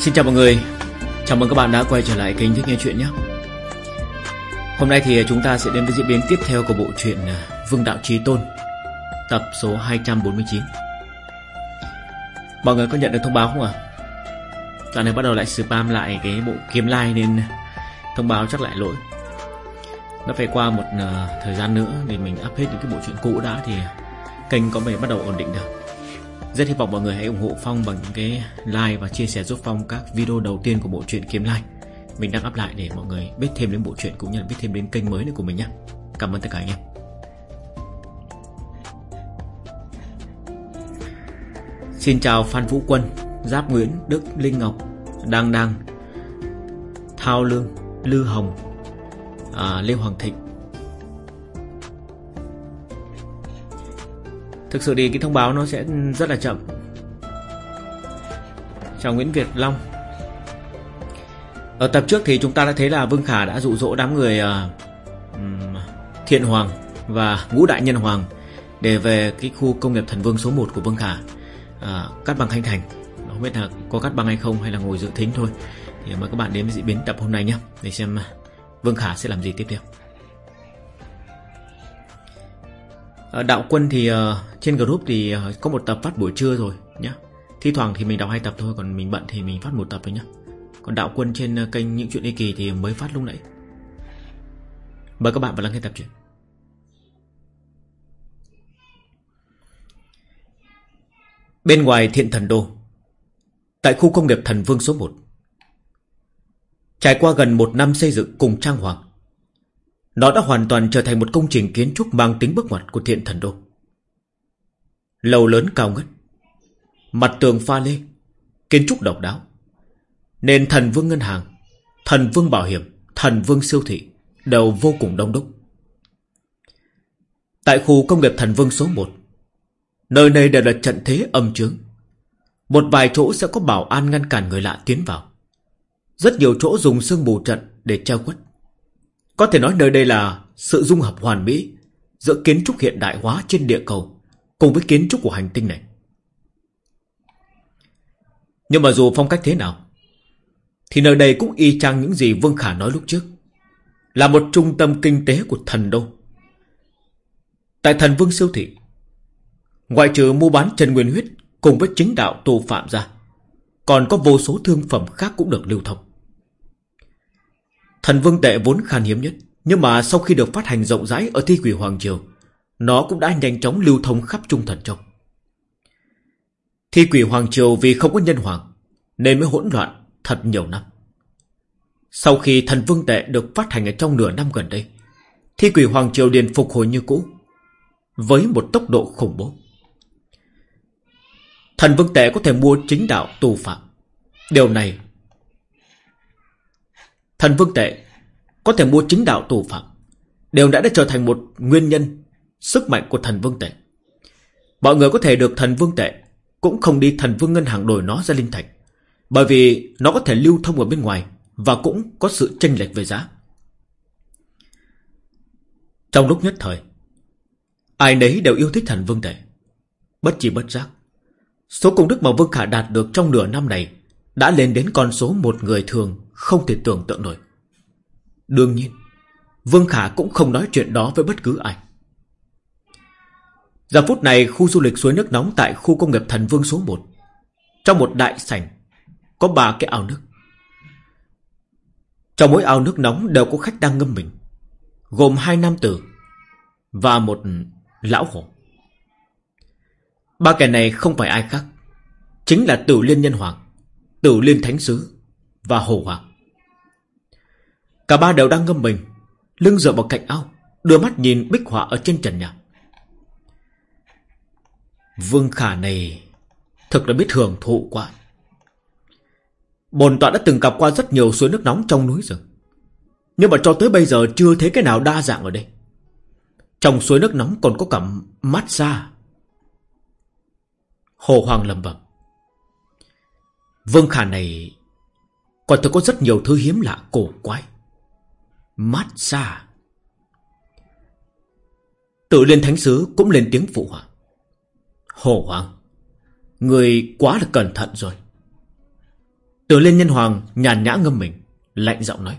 Xin chào mọi người Chào mừng các bạn đã quay trở lại kênh Thích Nghe Chuyện nhé Hôm nay thì chúng ta sẽ đến với diễn biến tiếp theo của bộ truyện à, Vương Đạo Trí Tôn, Tập số 249 Mọi người có nhận được thông báo không ạ? À? Này bắt đầu lại spam lại cái bộ kiếm like nên thông báo chắc lại lỗi Nó phải qua một à, thời gian nữa để mình up hết những cái bộ truyện cũ đã thì kênh có thể bắt đầu ổn định được rất hy vọng mọi người hãy ủng hộ Phong bằng những cái like và chia sẻ giúp Phong các video đầu tiên của bộ truyện Kiếm Like. Mình đang up lại để mọi người biết thêm đến bộ truyện cũng như là biết thêm đến kênh mới này của mình nhé. Cảm ơn tất cả anh em. Xin chào Phan Vũ Quân, Giáp Nguyễn, Đức, Linh Ngọc, Đăng Đăng, Thao Lương, Lư Hồng, à, Lê Hoàng Thịnh, Thực sự thì cái thông báo nó sẽ rất là chậm. Chào Nguyễn Việt Long. Ở tập trước thì chúng ta đã thấy là Vương Khả đã dụ dỗ đám người uh, Thiện Hoàng và Ngũ Đại Nhân Hoàng Để về cái khu công nghiệp thần vương số 1 của Vương Khả. Uh, Cắt bằng Khanh Thành. Không biết là có cắt bằng hay không hay là ngồi dự thính thôi. Thì mời các bạn đến với diễn biến tập hôm nay nhé Để xem Vương Khả sẽ làm gì tiếp theo. Ờ, đạo quân thì ờ, trên group thì ờ, có một tập phát buổi trưa rồi nhá. Thi thoảng thì mình đọc hai tập thôi, Còn mình bận thì mình phát một tập thôi nhá. Còn đạo quân trên kênh những chuyện y kỳ thì mới phát lúc nãy. Mời các bạn vào lắng nghe tập truyện. Bên ngoài thiện thần đô, Tại khu công nghiệp thần vương số 1 Trải qua gần một năm xây dựng cùng trang hoàng nó đã hoàn toàn trở thành một công trình kiến trúc mang tính bước ngoặt của thiện thần đô. Lầu lớn cao ngất, mặt tường pha lê, kiến trúc độc đáo. Nên thần vương ngân hàng, thần vương bảo hiểm, thần vương siêu thị đều vô cùng đông đúc. Tại khu công nghiệp thần vương số 1, nơi này đều là trận thế âm trướng. Một vài chỗ sẽ có bảo an ngăn cản người lạ tiến vào. Rất nhiều chỗ dùng sương mù trận để treo quất. Có thể nói nơi đây là sự dung hợp hoàn mỹ giữa kiến trúc hiện đại hóa trên địa cầu cùng với kiến trúc của hành tinh này. Nhưng mà dù phong cách thế nào, thì nơi đây cũng y chang những gì Vương Khả nói lúc trước. Là một trung tâm kinh tế của thần đô. Tại thần Vương siêu thị, ngoại trừ mua bán Trần Nguyên Huyết cùng với chính đạo tù phạm ra, còn có vô số thương phẩm khác cũng được lưu thông. Thần vương tệ vốn khan hiếm nhất, Nhưng mà sau khi được phát hành rộng rãi Ở thi quỷ Hoàng Triều, Nó cũng đã nhanh chóng lưu thông khắp trung thần châu. Thi quỷ Hoàng Triều vì không có nhân hoàng, Nên mới hỗn loạn thật nhiều năm. Sau khi thần vương tệ được phát hành ở trong nửa năm gần đây, Thi quỷ Hoàng Triều liền phục hồi như cũ, Với một tốc độ khủng bố. Thần vương tệ có thể mua chính đạo tù phạm. Điều này Thần vương tệ Có thể mua chính đạo tù phạm, Đều đã đã trở thành một nguyên nhân Sức mạnh của thần vương tệ. Mọi người có thể được thần vương tệ Cũng không đi thần vương ngân hàng đổi nó ra linh thạch, Bởi vì nó có thể lưu thông ở bên ngoài Và cũng có sự chênh lệch về giá. Trong lúc nhất thời, Ai nấy đều yêu thích thần vương tệ, Bất chi bất giác. Số công đức mà Vương Khả đạt được trong nửa năm này Đã lên đến con số một người thường không thể tưởng tượng nổi. Đương nhiên, Vương Khả cũng không nói chuyện đó với bất cứ ai. Giờ phút này, khu du lịch suối nước nóng tại khu công nghiệp Thần Vương số 1. Trong một đại sảnh, có ba cái ao nước. Trong mỗi ao nước nóng đều có khách đang ngâm mình. Gồm hai nam tử và một lão hổ. Ba kẻ này không phải ai khác. Chính là Tử Liên Nhân Hoàng, Tử Liên Thánh Sứ và Hồ Hoàng. Cả ba đều đang ngâm mình, Lưng dựa vào cạnh ao Đưa mắt nhìn bích họa ở trên trần nhà. Vương Khả này Thực là biết hưởng thụ quá. Bồn tọa đã từng gặp qua rất nhiều suối nước nóng trong núi rừng. Nhưng mà cho tới bây giờ chưa thấy cái nào đa dạng ở đây. Trong suối nước nóng còn có cả mát xa. Hồ Hoàng lầm bẩm. Vương Khả này Còn thực có rất nhiều thứ hiếm lạ, cổ quái. Mát xa. Tự liên thánh sứ cũng lên tiếng phụ họa. Hồ Hoàng, Người quá là cẩn thận rồi. Tự liên nhân hoàng nhàn nhã ngâm mình, Lạnh giọng nói.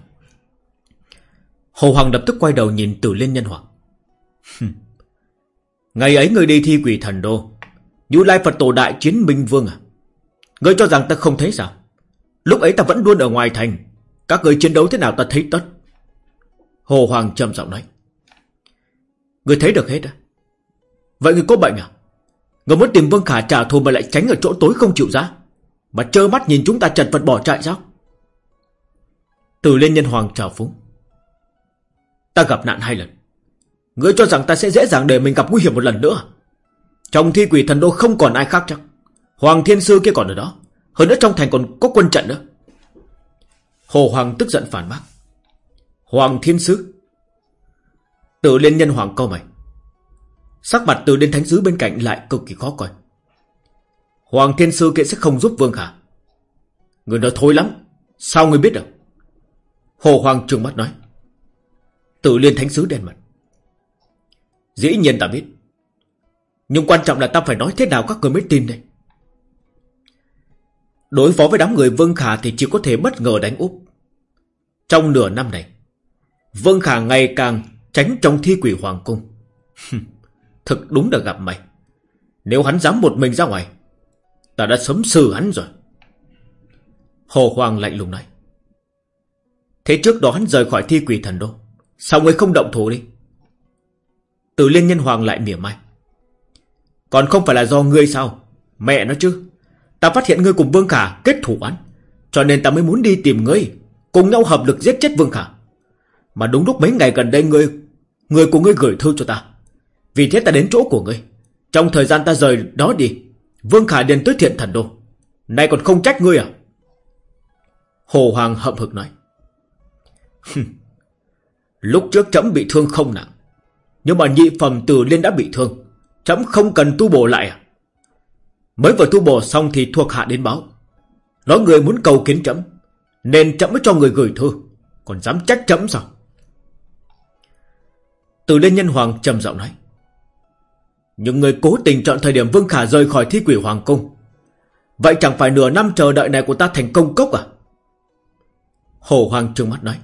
Hồ Hoàng lập tức quay đầu nhìn Tử Liên Nhân Hoàng. Ngày ấy người đi thi quỷ thần đô. Như Lai Phật Tổ Đại Chiến Minh Vương à? Người cho rằng ta không thấy sao? Lúc ấy ta vẫn luôn ở ngoài thành. Các người chiến đấu thế nào ta thấy tất. Hồ Hoàng trầm giọng nói. Người thấy được hết à Vậy người có bệnh à? Người muốn tìm Vương Khả trả thù mà lại tránh ở chỗ tối không chịu ra? Mà trơ mắt nhìn chúng ta chật vật bỏ chạy sao? Từ lên nhân hoàng trào phúng. Ta gặp nạn hai lần. Ngươi cho rằng ta sẽ dễ dàng để mình gặp nguy hiểm một lần nữa. Trong thi quỷ thần đô không còn ai khác chắc. Hoàng thiên sư kia còn ở đó. Hơn nữa trong thành còn có quân trận nữa. Hồ Hoàng tức giận phản bác. Hoàng thiên Sứ. Tự liên nhân hoàng câu mày. Sắc mặt từ liên thánh sứ bên cạnh lại cực kỳ khó coi. Hoàng thiên sư kia sẽ không giúp Vương Khả Người nói thối lắm. Sao người biết được? Hồ Hoàng trừng mắt nói. Tự liên thánh sứ đen mặt. Dĩ nhiên ta biết. Nhưng quan trọng là ta phải nói thế nào các người mới tin đây? Đối phó với đám người Vương Khả Thì chỉ có thể bất ngờ đánh úp. Trong nửa năm này Vương Khả ngày càng tránh trong thi quỷ hoàng cung. Thực đúng là gặp mày Nếu hắn dám một mình ra ngoài, Ta đã sớm xử hắn rồi. Hồ Hoàng lạnh lùng nói. Thế trước đó hắn rời khỏi thi quỷ thần đô, Sao ngươi không động thủ đi? Từ liên nhân hoàng lại mỉa mai. Còn không phải là do ngươi sao? Mẹ nó chứ, Ta phát hiện ngươi cùng Vương Khả kết thủ án, Cho nên ta mới muốn đi tìm ngươi, Cùng nhau hợp lực giết chết Vương Khả. Mà đúng lúc mấy ngày gần đây ngươi Người của ngươi gửi thư cho ta. Vì thế ta đến chỗ của ngươi. Trong thời gian ta rời đó đi, Vương Khả điền tới thiện thần đô. Nay còn không trách ngươi à? Hồ Hoàng hậm hực nói. Lúc trước chấm bị thương không nặng, Nhưng mà nhị phẩm từ liên đã bị thương, Chấm không cần tu bổ lại à? Mới vừa tu bổ xong thì thuộc hạ đến báo. Nói người muốn cầu kiến chấm, Nên chấm mới cho người gửi thư. Còn dám trách chấm sao? Từ liên nhân hoàng trầm giọng nói Nhưng người cố tình chọn thời điểm Vương Khả rời khỏi thi quỷ hoàng cung Vậy chẳng phải nửa năm chờ đợi này của ta thành công cốc à Hồ Hoàng trừng mắt nói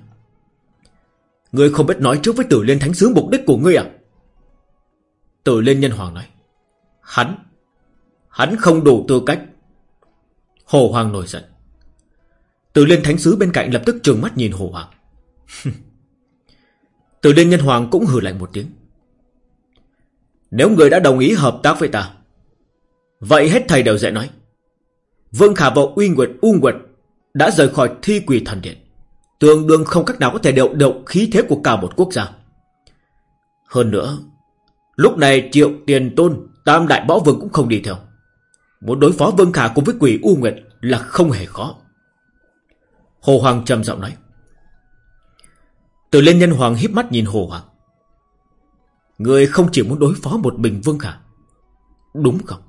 Ngươi không biết nói trước với tử liên thánh sứ mục đích của ngươi à? Tử liên nhân hoàng nói. Hắn, hắn không đủ tư cách. Hồ Hoàng nổi giận. Tử liên thánh sứ bên cạnh lập tức trừng mắt nhìn Hồ Hoàng. từ liên nhân hoàng cũng hừ lạnh một tiếng. Nếu người đã đồng ý hợp tác với ta, vậy hết thầy đều dễ nói. Vương Khả và Uy Nguyệt U Nguyệt đã rời khỏi thi quỷ thần điện. Tương đương không cách nào có thể điều động khí thế của cả một quốc gia. Hơn nữa, lúc này triệu tiền tôn, tam đại võ vương cũng không đi theo. Muốn đối phó Vương Khả cùng với quỷ U Nguyệt là không hề khó. Hồ Hoàng trầm giọng nói. Từ lên nhân hoàng híp mắt nhìn Hồ Hoàng. Người không chỉ muốn đối phó một mình Vương Khả. Đúng không?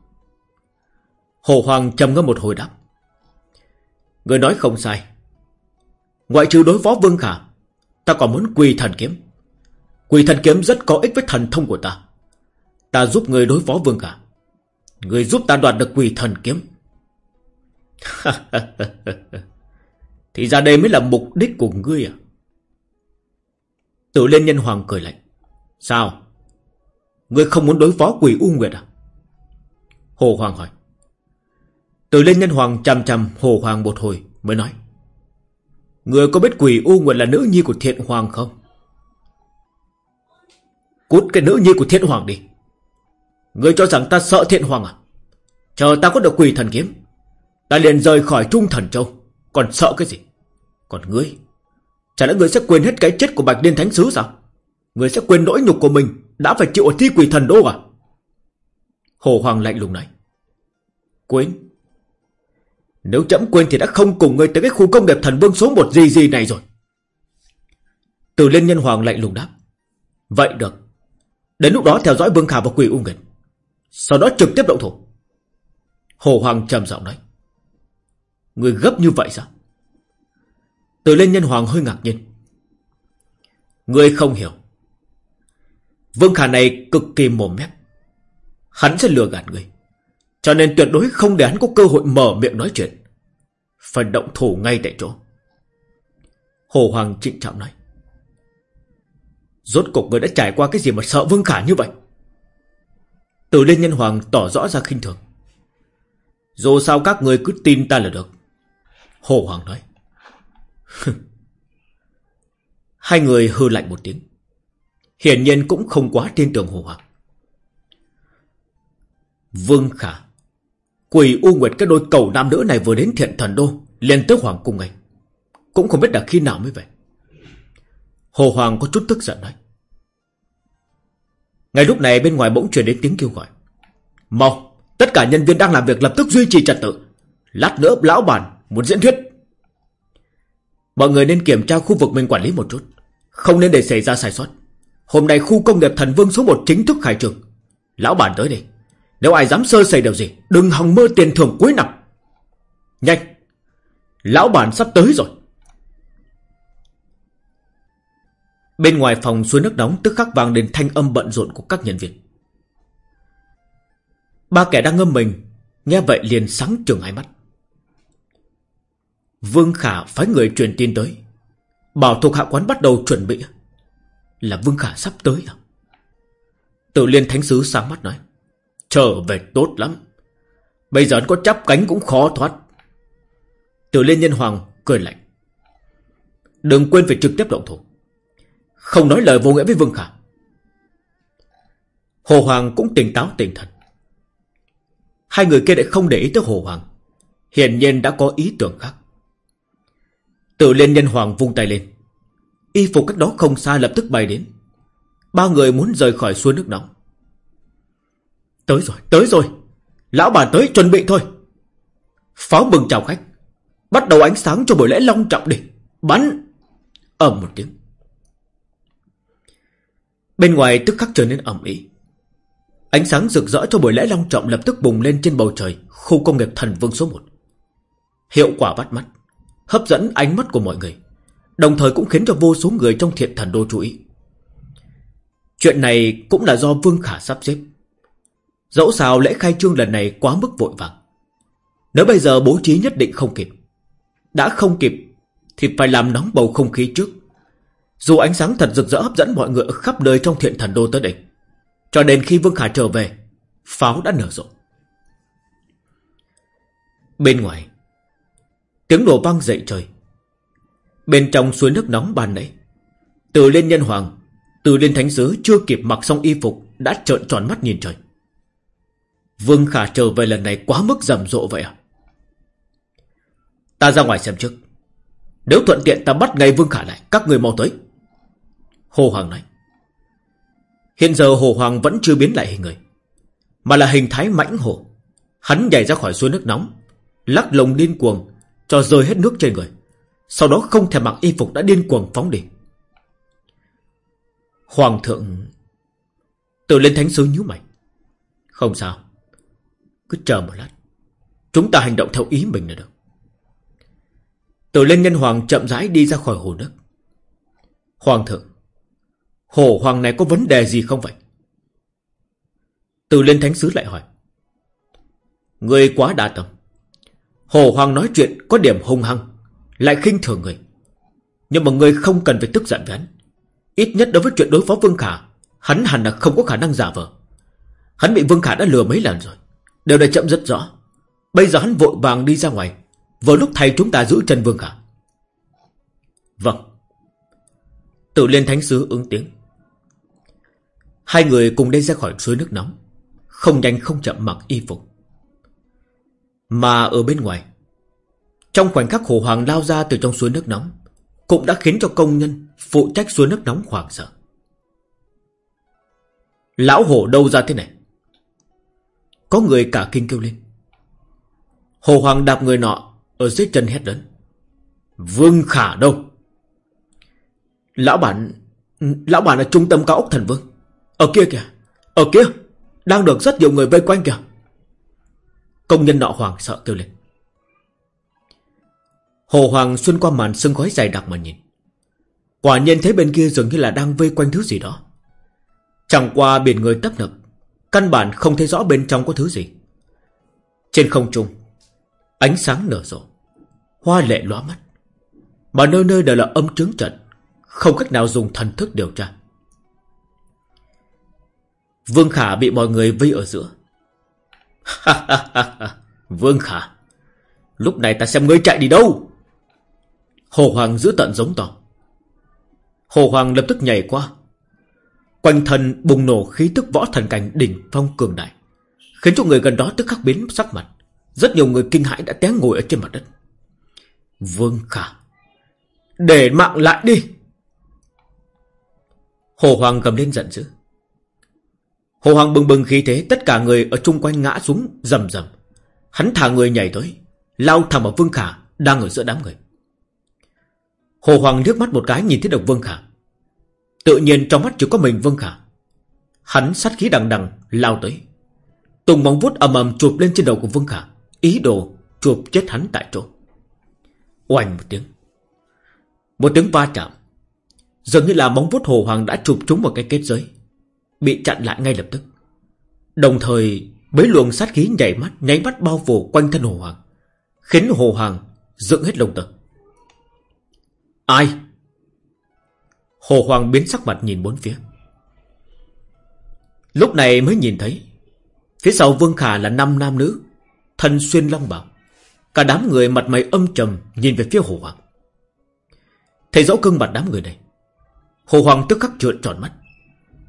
Hồ Hoàng trầm ngâm một hồi đáp. Người nói không sai. Ngoại trừ đối phó Vương Khả, Ta còn muốn quỳ thần kiếm Quỳ thần kiếm rất có ích với thần thông của ta Ta giúp người đối phó Vương Khả Người giúp ta đoạt được quỳ thần kiếm Thì ra đây mới là mục đích của ngươi à Tự lên nhân hoàng cười lạnh Sao Ngươi không muốn đối phó quỷ U Nguyệt à Hồ Hoàng hỏi Tự lên nhân hoàng chăm chăm Hồ Hoàng một hồi mới nói Ngươi có biết quỷ U Nguyệt là nữ nhi của thiện hoàng không? Cút cái nữ nhi của thiện hoàng đi. Ngươi cho rằng ta sợ thiện hoàng à? Chờ ta có được quỷ thần kiếm. Ta liền rời khỏi Trung Thần Châu. Còn sợ cái gì? Còn ngươi? Chả lẽ người sẽ quên hết cái chết của Bạch Liên Thánh Sứ sao? người sẽ quên nỗi nhục của mình, đã phải chịu ở thi quỷ thần đô à? Hồ Hoàng lạnh lùng này Quên. Nếu chậm quên thì đã không cùng người tới cái khu công nghiệp thần vương số một gì gì này rồi. Từ lên nhân hoàng lạnh lùng đáp. Vậy được. Đến lúc đó theo dõi Vương Khả và Quỷ U Nghịch Sau đó trực tiếp động thủ. Hồ Hoàng trầm giọng nói. Người gấp như vậy sao? Từ lên nhân hoàng hơi ngạc nhiên. Người không hiểu. Vương Khả này cực kỳ mồm mép. Hắn sẽ lừa gạt người. Cho nên tuyệt đối không để hắn có cơ hội mở miệng nói chuyện. Phải động thủ ngay tại chỗ Hồ Hoàng trịnh trọng nói Rốt cục người đã trải qua cái gì mà sợ Vương Khả như vậy Từ lên nhân hoàng tỏ rõ ra khinh thường Dù sao các người cứ tin ta là được Hồ Hoàng nói Hai người hư lạnh một tiếng. Hiển nhiên cũng không quá tin tưởng Hồ Hoàng. Vương Khả, Quỷ U Nguyệt cái đôi cầu nam nữ này vừa đến thiện thần đô, liền tới Hoàng cung ngay. Cũng không biết là khi nào mới về. Hồ Hoàng có chút tức giận nói. Ngay lúc này bên ngoài bỗng truyền đến tiếng kêu gọi. Mau, Tất cả nhân viên đang làm việc lập tức duy trì trật tự. Lát nữa lão bản muốn diễn thuyết. Mọi người nên kiểm tra khu vực mình quản lý một chút Không nên để xảy ra sai sót Hôm nay khu công nghiệp thần vương số 1 chính thức khai trường Lão bản tới đây Nếu ai dám sơ sẩy điều gì Đừng hòng mơ tiền thưởng cuối năm Nhanh Lão bản sắp tới rồi Bên ngoài phòng suối nước nóng tức khắc vang lên thanh âm bận rộn của các nhân viên. Ba kẻ đang ngâm mình, nghe vậy liền sáng trường hai mắt. Vương Khả phái người truyền tin tới. Bảo thuộc hạ quán bắt đầu chuẩn bị. Là Vương Khả sắp tới à? Tự liên thánh sứ sáng mắt nói. Trở về tốt lắm. Bây giờ có chắp cánh cũng khó thoát. Tự liên nhân hoàng cười lạnh. Đừng quên phải trực tiếp động thủ. Không nói lời vô nghĩa với Vương Khả Hồ Hoàng cũng tỉnh táo tỉnh thần Hai người kia lại không để ý tới Hồ Hoàng Hiển nhiên đã có ý tưởng khác Tự lên nhân hoàng vung tay lên. Y phục cách đó không xa lập tức bay đến. Ba người muốn rời khỏi suối nước nóng. Tới rồi, tới rồi. Lão bà tới chuẩn bị thôi. Pháo mừng chào khách. Bắt đầu ánh sáng cho buổi lễ long trọng đi. Bắn. Ầm một tiếng. Bên ngoài tức khắc trở nên ẩm ý Ánh sáng rực rỡ cho buổi lễ long trọng lập tức bùng lên trên bầu trời khu công nghiệp thần vương số 1. Hiệu quả bắt mắt, hấp dẫn ánh mắt của mọi người, đồng thời cũng khiến cho vô số người trong thiện thần đô chú ý. Chuyện này cũng là do Vương Khả sắp xếp. Dẫu sao lễ khai trương lần này quá mức vội vàng. Nếu bây giờ bố trí nhất định không kịp. Đã không kịp thì phải làm nóng bầu không khí trước dù ánh sáng thật rực rỡ hấp dẫn mọi người ở khắp nơi trong thiện thần đô tới đây. Cho đến khi Vương Khả trở về, pháo đã nở rộ. Bên ngoài, tiếng nổ vang dậy trời. Bên trong suối nước nóng bàn nãy, từ lên nhân hoàng, từ lên thánh sứ chưa kịp mặc xong y phục đã trợn tròn mắt nhìn trời. Vương Khả trở về lần này quá mức rầm rộ vậy à? Ta ra ngoài xem trước. Nếu thuận tiện ta bắt ngay Vương Khả lại, các người mau tới. Hồ Hoàng nói. Hiện giờ Hồ Hoàng vẫn chưa biến lại hình người. Mà là hình thái mãnh hồ Hắn nhảy ra khỏi suối nước nóng. Lắc lồng điên cuồng. Cho rơi hết nước trên người. Sau đó không thèm mặc y phục đã điên cuồng phóng đi. Hoàng thượng... Tự lên thánh sứ nhíu mày. Không sao. Cứ chờ một lát. Chúng ta hành động theo ý mình là được. Tự lên nhân hoàng chậm rãi đi ra khỏi hồ nước. Hoàng thượng. hồ hoàng này có vấn đề gì không vậy? Từ lên thánh sứ lại hỏi. Người quá đa tâm. Hồ hoàng nói chuyện có điểm hung hăng, lại khinh thường người. Nhưng mà người không cần phải tức giận với hắn. Ít nhất đối với chuyện đối phó Vương Khả, hắn hẳn là không có khả năng giả vờ. Hắn bị Vương Khả đã lừa mấy lần rồi. đều đã chậm rất rõ. Bây giờ hắn vội vàng đi ra ngoài. Vừa lúc thầy chúng ta giữ chân Vương Khả. Vâng. Tự liên thánh sứ ứng tiếng. Hai người cùng đi ra khỏi suối nước nóng Không nhanh không chậm mặc y phục mà ở bên ngoài. Trong khoảnh khắc hồ hoàng lao ra từ trong suối nước nóng, Cũng đã khiến cho công nhân Phụ trách suối nước nóng hoảng sợ. Lão hổ đâu ra thế này? Có người cả kinh kêu lên. Hồ hoàng đạp người nọ Ở dưới chân hét lớn. Vương khả đâu? Lão bản Lão bản ở trung tâm cao ốc thần vương. Ở kia kìa, Ở kia, Đang được rất nhiều người vây quanh kìa. Công nhân nọ hoàng sợ kêu lên. Hồ Hoàng xuyên qua màn sương khói dày đặc mà nhìn. Quả nhiên thấy bên kia dường như là đang vây quanh thứ gì đó. Chẳng qua biển người tấp nập, Căn bản không thấy rõ bên trong có thứ gì. Trên không trung, Ánh sáng nở rộ, Hoa lệ lóa mắt. Mà nơi nơi đều là âm trướng trận, Không cách nào dùng thần thức điều tra. Vương Khả bị mọi người vây ở giữa. Vương Khả, Lúc này ta xem ngươi chạy đi đâu? Hồ Hoàng giữ tận giống to. Hồ Hoàng lập tức nhảy qua. Quanh thân bùng nổ khí tức võ thần cảnh đỉnh phong cường đại, Khiến cho người gần đó tức khắc biến sắc mặt. Rất nhiều người kinh hãi đã té ngồi ở trên mặt đất. Vương Khả, Để mạng lại đi. Hồ Hoàng gầm lên giận dữ. Hồ Hoàng bừng bừng khí thế, Tất cả người ở chung quanh ngã xuống rầm rầm. Hắn thả người nhảy tới, Lao thẳng vào Vương Khả, Đang ở giữa đám người. Hồ Hoàng liếc mắt một cái nhìn thấy được Vương Khả. Tự nhiên trong mắt chỉ có mình Vương Khả. Hắn sát khí đằng đằng, Lao tới. Tùng móng vuốt ầm ầm chụp lên trên đầu của Vương Khả, Ý đồ chụp chết hắn tại chỗ. Oanh một tiếng. Một tiếng va chạm. Dường như là móng vuốt Hồ Hoàng đã chụp trúng vào cái kết giới. Bị chặn lại ngay lập tức. Đồng thời, Mấy luồng sát khí nhảy mắt, Nháy mắt bao phủ quanh thân Hồ Hoàng, Khiến Hồ Hoàng dựng hết lông tơ. Ai? Hồ Hoàng biến sắc mặt nhìn bốn phía. Lúc này mới nhìn thấy, Phía sau Vương Khả là năm nam nữ, Thân xuyên long bảo Cả đám người mặt mày âm trầm Nhìn về phía Hồ Hoàng. Thấy rõ cưng mặt đám người này, Hồ Hoàng tức khắc trợn tròn mắt.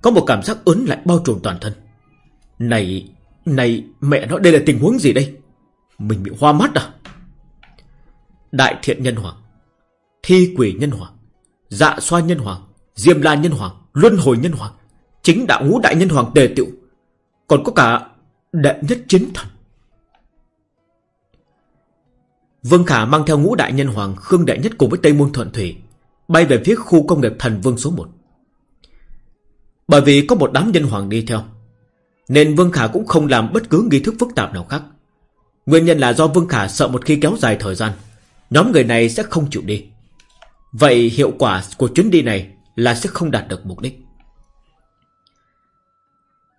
Có một cảm giác ớn lại bao trùm toàn thân. Này Này, mẹ nó, đây là tình huống gì đây? Mình bị hoa mắt à? Đại thiện nhân hoàng, Thi quỷ nhân hoàng Dạ xoa nhân hoàng, Diêm la nhân hoàng, Luân hồi nhân hoàng, Chính đạo ngũ đại nhân hoàng tề tiệu Còn có cả đệ nhất chiến thần. Vương Khả mang theo ngũ đại nhân hoàng, Khương Đệ Nhất cùng với Tây Môn Thuận Thủy, Bay về phía khu công nghiệp thần vương số 1 bởi vì có một đám nhân hoàng đi theo. Nên Vương Khả cũng không làm bất cứ nghi thức phức tạp nào khác. Nguyên nhân là do Vương Khả sợ một khi kéo dài thời gian, Nhóm người này sẽ không chịu đi. Vậy hiệu quả của chuyến đi này Là sẽ không đạt được mục đích.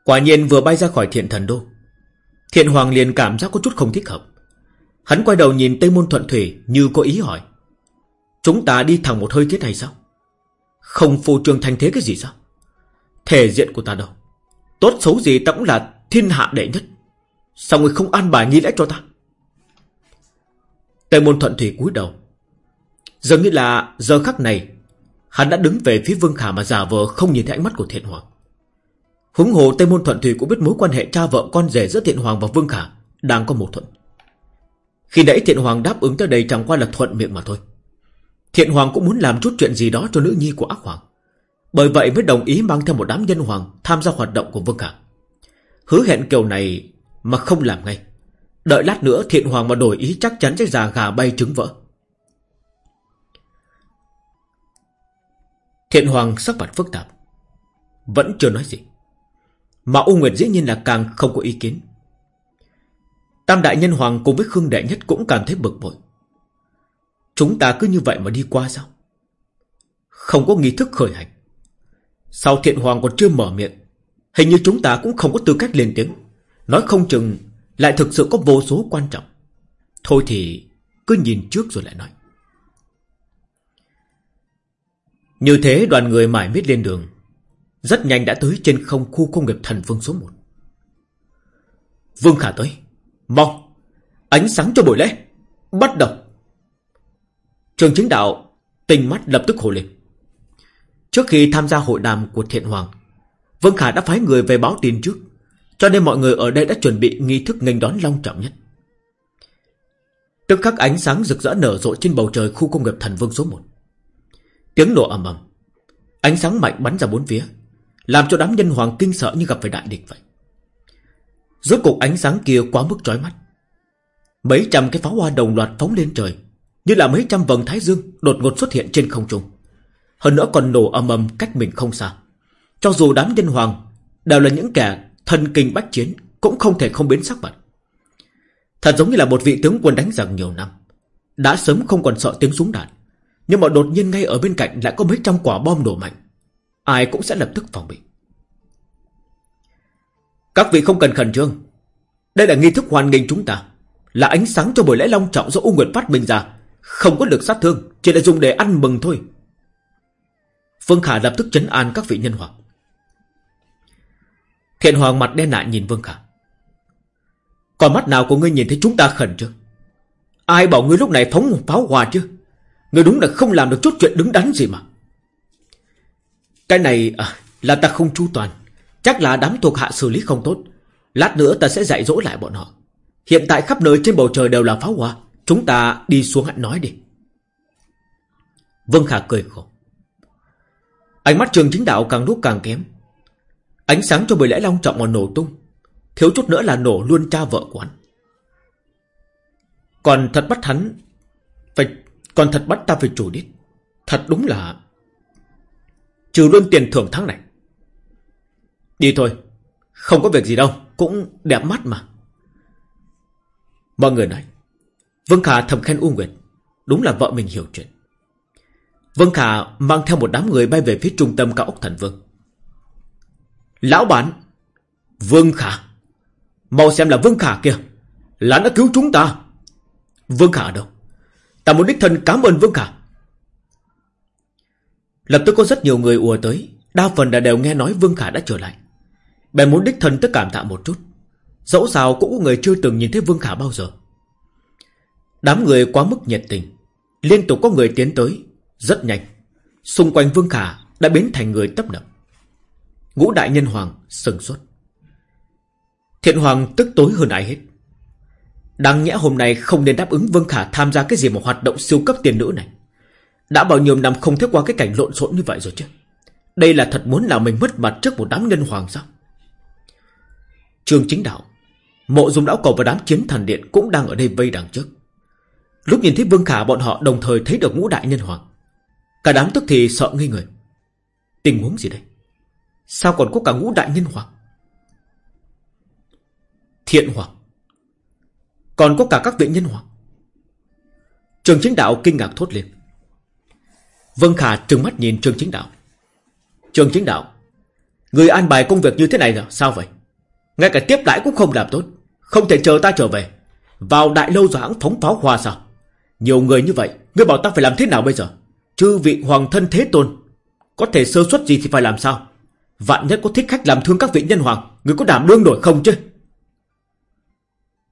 Quả nhiên vừa bay ra khỏi thiện thần đô, Thiện hoàng liền cảm giác có chút không thích hợp. Hắn quay đầu nhìn Tây Môn Thuận Thủy Như có ý hỏi, Chúng ta đi thẳng một hơi thế này sao? Không phô trương thành thế cái gì sao? Thể diện của ta đâu. Tốt xấu gì ta cũng là thiên hạ đệ nhất. Sao người không an bài nghi lễ cho ta? Tề Môn Thuận Thủy cúi đầu. Dường như là giờ khắc này, Hắn đã đứng về phía Vương Khả mà giả vờ không nhìn thấy ánh mắt của Thiện Hoàng. Húng hồ Tây Môn Thuận Thủy cũng biết mối quan hệ cha vợ con rể giữa Thiện Hoàng và Vương Khả Đang có mâu thuẫn. Khi nãy Thiện Hoàng đáp ứng tới đây chẳng qua là thuận miệng mà thôi. Thiện Hoàng cũng muốn làm chút chuyện gì đó cho nữ nhi của ác hoàng. Bởi vậy mới đồng ý mang theo một đám nhân hoàng Tham gia hoạt động của Vương Khả Hứa hẹn kiểu này mà không làm ngay. Đợi lát nữa Thiện Hoàng mà đổi ý chắc chắn sẽ già gà bay trứng vỡ. Thiện Hoàng sắc mặt phức tạp. Vẫn chưa nói gì. Mà U Nguyệt dĩ nhiên là càng không có ý kiến. Tam Đại Nhân Hoàng cùng với Khương Đệ Nhất cũng cảm thấy bực bội. Chúng ta cứ như vậy mà đi qua sao? Không có nghi thức khởi hành. Sao Thiện Hoàng còn chưa mở miệng? Hình như chúng ta cũng không có tư cách lên tiếng. Nói không chừng Lại thực sự có vô số quan trọng. Thôi thì cứ nhìn trước rồi lại nói. Như thế đoàn người mải miết lên đường. Rất nhanh đã tới trên không khu công nghiệp thần vương số 1 Vương Khả tới. Mong Ánh sáng cho buổi lễ. Bắt đầu. Trường chính đạo Tình mắt lập tức hồ lên. Trước khi tham gia hội đàm của thiện hoàng. Vương Khả đã phái người về báo tin trước, Cho nên mọi người ở đây đã chuẩn bị nghi thức nghênh đón long trọng nhất. Tức khắc ánh sáng rực rỡ nở rộ trên bầu trời khu công nghiệp thần vương số 1 Tiếng nổ ầm ầm. Ánh sáng mạnh bắn ra bốn phía, Làm cho đám nhân hoàng kinh sợ như gặp phải đại địch vậy. Rốt cục ánh sáng kia quá mức chói mắt. Mấy trăm cái pháo hoa đồng loạt phóng lên trời, Như là mấy trăm vầng thái dương Đột ngột xuất hiện trên không trung. Hơn nữa còn nổ âm âm cách mình không xa. Cho dù đám nhân hoàng Đều là những kẻ thần kinh bách chiến, Cũng không thể không biến sắc mặt. Thật giống như là một vị tướng quân đánh giặc nhiều năm. Đã sớm không còn sợ tiếng súng đạn, Nhưng mà đột nhiên ngay ở bên cạnh Lại có mấy trăm quả bom nổ mạnh. Ai cũng sẽ lập tức phòng bị. Các vị không cần khẩn trương. Đây là nghi thức hoàn nghênh chúng ta, Là ánh sáng cho buổi lễ long trọng do U Nguyệt phát minh ra. Không có lực sát thương, Chỉ là dùng để ăn mừng thôi. Vương Khả lập tức chấn an các vị nhân hoàng. Thiện hoàng mặt đen lại nhìn Vương Khả. Còn mắt nào của ngươi nhìn thấy chúng ta khẩn chưa Ai bảo ngươi lúc này phóng pháo hòa chứ? Ngươi đúng là không làm được chút chuyện đứng đắn gì mà. Cái này à, là ta không chu toàn. Chắc là đám thuộc hạ xử lý không tốt. Lát nữa ta sẽ dạy dỗ lại bọn họ. Hiện tại khắp nơi trên bầu trời đều là pháo hoa. Chúng ta đi xuống hãy nói đi. Vương Khả cười khổ. Ánh mắt trường chính đạo càng lúc càng kém. Ánh sáng cho buổi lễ long trọng mà nổ tung. Thiếu chút nữa là nổ luôn cha vợ của hắn. Còn thật bắt hắn phải, Còn thật bắt ta phải chủ đít Thật đúng là Trừ luôn tiền thưởng tháng này. Đi thôi, Không có việc gì đâu, Cũng đẹp mắt mà. Mọi người nói, Vương Khả thầm khen U Nguyệt, Đúng là vợ mình hiểu chuyện. Vương Khả mang theo một đám người bay về phía trung tâm cao ốc thần vương. Lão bản, Vương Khả. Mau xem là Vương Khả kìa. Là đã cứu chúng ta. Vương Khả đâu? Ta muốn đích thân cảm ơn Vương Khả. Lập tức có rất nhiều người ùa tới. Đa phần đã đều nghe nói Vương Khả đã trở lại. Bèn muốn đích thân tất cảm tạ một chút. Dẫu sao cũng có người chưa từng nhìn thấy Vương Khả bao giờ. Đám người quá mức nhiệt tình. Liên tục có người tiến tới. Rất nhanh, Xung quanh Vương Khả đã biến thành người tấp nập. Ngũ đại nhân hoàng sừng xuất Thiện hoàng tức tối hơn ai hết. Đáng nhẽ hôm nay không nên đáp ứng Vương Khả tham gia cái gì mà hoạt động siêu cấp tiền nữ này. Đã bao nhiêu năm không thấy qua cái cảnh lộn xộn như vậy rồi chứ? Đây là thật muốn làm mình mất mặt trước một đám nhân hoàng sao? Trường chính đạo, Mộ dung lão cầu và đám chiến thần điện Cũng đang ở đây vây đằng trước. Lúc nhìn thấy Vương Khả, bọn họ đồng thời thấy được ngũ đại nhân hoàng. Cả đám tức thì sợ ngây người. Tình huống gì đây? Sao còn có cả ngũ đại nhân hoàng? Thiện hoàng. Còn có cả các vị nhân hoàng? Trường chính đạo kinh ngạc thốt lên. Vân Khả trừng mắt nhìn trường chính đạo. Trường chính đạo, Người an bài công việc như thế này rồi Sao vậy? Ngay cả tiếp đãi cũng không làm tốt. Không thể chờ ta trở về. Vào đại lâu rồi hãng phóng pháo hoa sao? Nhiều người như vậy Ngươi bảo ta phải làm thế nào bây giờ? Chư vị hoàng thân thế tôn, Có thể sơ suất gì thì phải làm sao? Vạn nhất có thích khách làm thương các vị nhân hoàng, người có đảm đương nổi không chứ?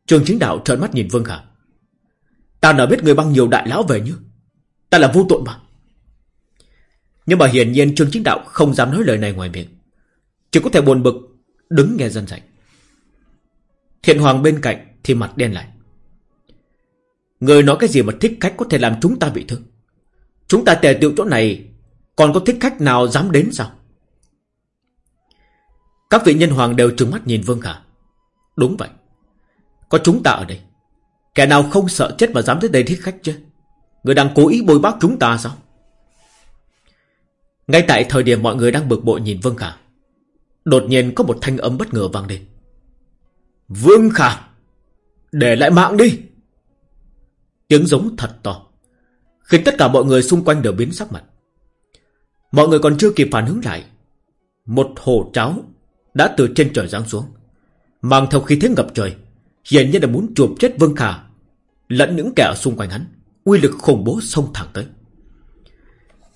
Trường chính đạo trợn mắt nhìn Vương Khả Ta nào biết người băng nhiều đại lão về như Ta là vô tội mà. Nhưng mà hiển nhiên Trương Chính Đạo không dám nói lời này ngoài miệng. Chỉ có thể buồn bực, Đứng nghe dân dạy. Thiện Hoàng bên cạnh thì mặt đen lại. Người nói cái gì mà thích khách có thể làm chúng ta bị thương. Chúng ta tề tiệu chỗ này, còn có thích khách nào dám đến sao? Các vị nhân hoàng đều trừng mắt nhìn Vương Khả. Đúng vậy. Có chúng ta ở đây. Kẻ nào không sợ chết mà dám tới đây thích khách chứ? Người đang cố ý bôi bác chúng ta sao? Ngay tại thời điểm mọi người đang bực bội nhìn Vương Khả. Đột nhiên có một thanh âm bất ngờ vang lên. Vương Khả, Để lại mạng đi Tiếng giống thật to Khiến tất cả mọi người xung quanh đều biến sắc mặt Mọi người còn chưa kịp phản ứng lại, Một hồ cháo Đã từ trên trời giáng xuống, Mang theo khí thế ngập trời, Hiển nhiên là muốn chụp chết Vương Khả Lẫn những kẻ ở xung quanh hắn Uy lực khủng bố xông thẳng tới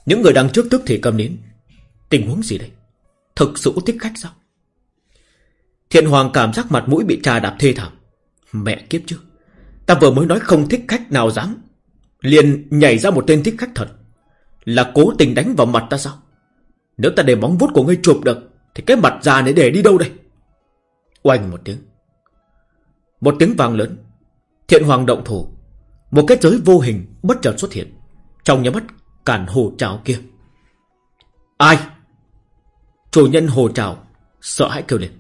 Những người đằng trước tức thì cầm nín Tình huống gì đây Thực sự thích khách sao Thiện Hoàng cảm giác mặt mũi bị trà đạp thê thảm. Mẹ kiếp chứ. Ta vừa mới nói không thích khách nào dám. Liền nhảy ra một tên thích khách thật. Là cố tình đánh vào mặt ta sao? Nếu ta để móng vuốt của ngươi chụp được, thì cái mặt già này để đi đâu đây? Oanh một tiếng. Một tiếng vang lớn. Thiện Hoàng động thủ. Một cái giới vô hình bất chợt xuất hiện. Trong nhà mắt cản hồ trào kia. Ai? Chủ nhân hồ trào sợ hãi kêu lên.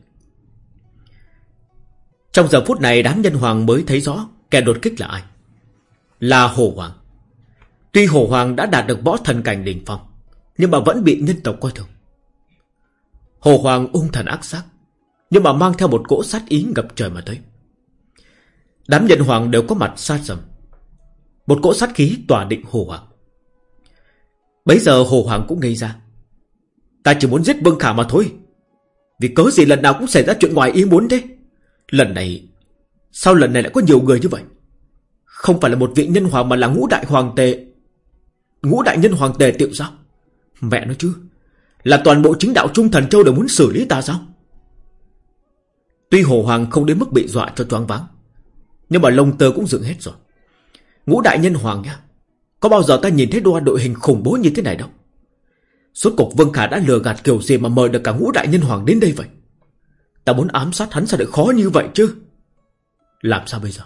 Trong giờ phút này đám nhân hoàng mới thấy rõ kẻ đột kích là ai. Là Hồ Hoàng. Tuy Hồ Hoàng đã đạt được võ thần cảnh đỉnh phong, nhưng mà vẫn bị nhân tộc coi thường. Hồ Hoàng ung thần ác sát, nhưng mà mang theo một cỗ sát ý ngập trời mà tới. Đám nhân hoàng đều có mặt sát rầm, Một cỗ sát khí tỏa định Hồ Hoàng. Bấy giờ Hồ Hoàng cũng ngây ra. Ta chỉ muốn giết Vương Khả mà thôi. Vì cớ gì lần nào cũng xảy ra chuyện ngoài ý muốn thế. Lần này Sao lần này lại có nhiều người như vậy không phải là một vị nhân hoàng mà là ngũ đại hoàng tề. Ngũ đại nhân hoàng tề tiệu sao? Mẹ nói chứ. Là toàn bộ chính đạo Trung Thần Châu đều muốn xử lý ta sao? Tuy Hồ Hoàng không đến mức bị dọa cho choáng váng, Nhưng mà lông tơ cũng dựng hết rồi. Ngũ đại nhân hoàng nhá, Có bao giờ ta nhìn thấy đua đội hình khủng bố như thế này đâu? Suốt cuộc Vương Khả đã lừa gạt kiểu gì mà mời được cả ngũ đại nhân hoàng đến đây vậy? Ta muốn ám sát hắn sao lại khó như vậy chứ? Làm sao bây giờ?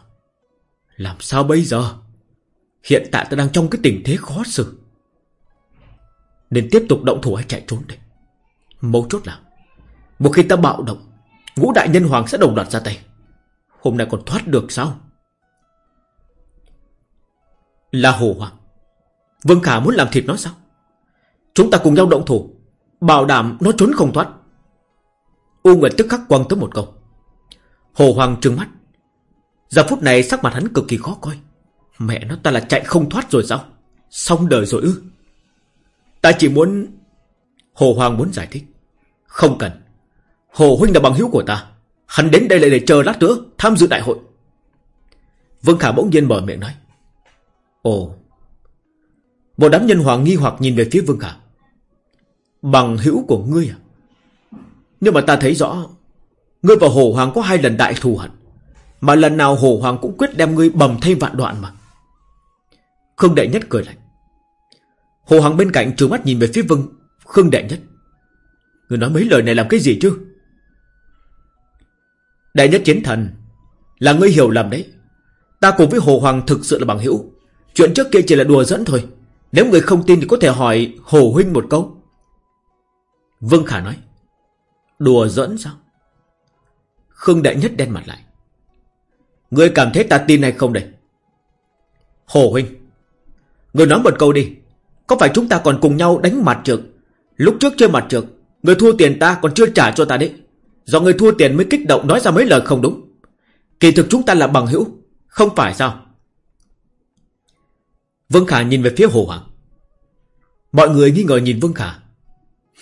Làm sao bây giờ? Hiện tại ta đang trong cái tình thế khó xử. Nên tiếp tục động thủ hay chạy trốn đây. Mấu chốt là, Một khi ta bạo động, Ngũ đại nhân hoàng sẽ đồng loạt ra tay. Hôm nay còn thoát được sao? Là hồ hoàng. Vương Khả muốn làm thịt nó sao? Chúng ta cùng nhau động thủ, Bảo đảm nó trốn không thoát. U Nguyệt tức khắc quăng tới một câu. Hồ Hoàng trừng mắt. Giờ phút này sắc mặt hắn cực kỳ khó coi. Mẹ nó, ta là chạy không thoát rồi sao? Xong đời rồi ư? Ta chỉ muốn, Hồ Hoàng muốn giải thích. Không cần. Hồ Huynh là bằng hữu của ta. Hắn đến đây lại để chờ lát nữa, Tham dự đại hội. Vương Khả bỗng nhiên mở miệng nói. Ồ. Một đám nhân hoàng nghi hoặc nhìn về phía Vương Khả. Bằng hữu của ngươi à? Nhưng mà ta thấy rõ, Ngươi và Hồ Hoàng có hai lần đại thù hận. Mà lần nào Hồ Hoàng cũng quyết đem ngươi bầm thay vạn đoạn mà. Khương Đệ Nhất cười lạnh. Hồ Hoàng bên cạnh trừng mắt nhìn về phía Vương Khương Đệ Nhất. Ngươi nói mấy lời này làm cái gì chứ? Đệ Nhất Chiến Thần, Là ngươi hiểu lầm đấy. Ta cùng với Hồ Hoàng thực sự là bằng hữu. Chuyện trước kia chỉ là đùa dẫn thôi. Nếu người không tin thì có thể hỏi Hồ Huynh một câu. Vương Khả nói, Đùa dẫn sao? Khương Đại Nhất đen mặt lại. Ngươi cảm thấy ta tin hay không đây? Hồ Huynh Ngươi nói một câu đi. Có phải chúng ta còn cùng nhau đánh mặt trược? Lúc trước chơi mặt trược, Người thua tiền ta còn chưa trả cho ta đấy. Do người thua tiền mới kích động nói ra mấy lời không đúng. Kỳ thực chúng ta là bằng hữu Không phải sao? Vương Khả nhìn về phía Hồ Hoàng. Mọi người nghi ngờ nhìn Vương Khả.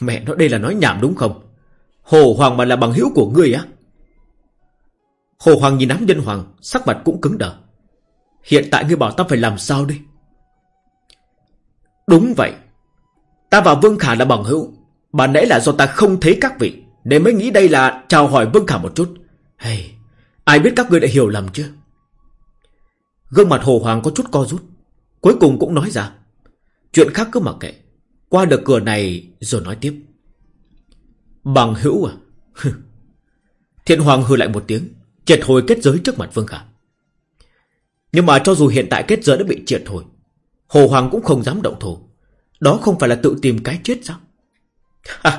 Mẹ nó đây là nói nhảm đúng không? Hồ Hoàng mà là bằng hữu của ngươi á. Hồ Hoàng nhìn ám nhân hoàng Sắc mặt cũng cứng đờ. Hiện tại ngươi bảo ta phải làm sao đây? Đúng vậy. Ta và Vương Khả là bằng hữu. Bạn nãy là do ta không thấy các vị Nên mới nghĩ đây là chào hỏi Vương Khả một chút. Hey, Ai biết các ngươi đã hiểu lầm chưa? Gương mặt Hồ Hoàng có chút co rút Cuối cùng cũng nói ra. Chuyện khác cứ mặc kệ. Qua được cửa này rồi nói tiếp. Bằng hữu à? Thiên Hoàng hư lại một tiếng. Triệt hồi kết giới trước mặt Vương Khả. Nhưng mà cho dù hiện tại kết giới đã bị triệt hồi, Hồ Hoàng cũng không dám động thủ Đó không phải là tự tìm cái chết sao?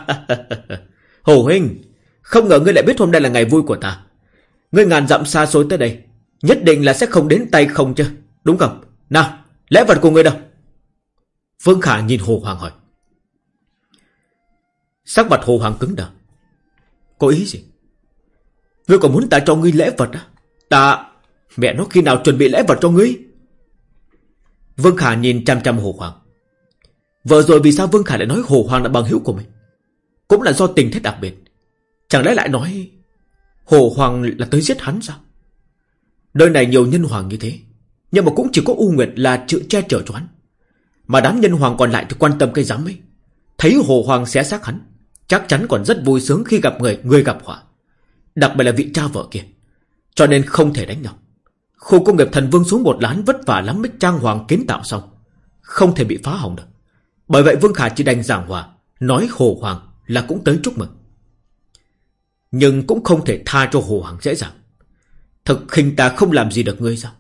Hồ Huynh, Không ngờ ngươi lại biết hôm nay là ngày vui của ta. Ngươi ngàn dặm xa xôi tới đây, Nhất định là sẽ không đến tay không chứ, Đúng không? Nào, lễ vật của ngươi đâu? Vương Khả nhìn Hồ Hoàng hỏi. Sắc mặt Hồ Hoàng cứng đờ. Có ý gì? Ngươi còn muốn ta cho ngươi lễ vật à? Ta, Mẹ nó khi nào chuẩn bị lễ vật cho ngươi? Vương Khả nhìn chăm chăm Hồ Hoàng. Vừa rồi vì sao Vương Khả lại nói Hồ Hoàng là bằng hữu của mình? Cũng là do tình thế đặc biệt. Chẳng lẽ lại nói Hồ Hoàng là tới giết hắn sao? Nơi này nhiều nhân hoàng như thế, Nhưng mà cũng chỉ có U Nguyệt là chữ che chở cho hắn. Mà đám nhân hoàng còn lại thì quan tâm cái giám ấy. Thấy Hồ Hoàng xé xác hắn, Chắc chắn còn rất vui sướng khi gặp người Người gặp họa. Đặc biệt là vị cha vợ kia. Cho nên không thể đánh nhau. Khu công nghiệp thần vương xuống một lán vất vả lắm mới trang hoàng kiến tạo xong. Không thể bị phá hỏng được. Bởi vậy Vương Khả chỉ đành giảng hòa, Nói Hồ Hoàng là cũng tới chúc mừng. Nhưng cũng không thể tha cho Hồ Hoàng dễ dàng. Thực khinh ta không làm gì được ngươi sao?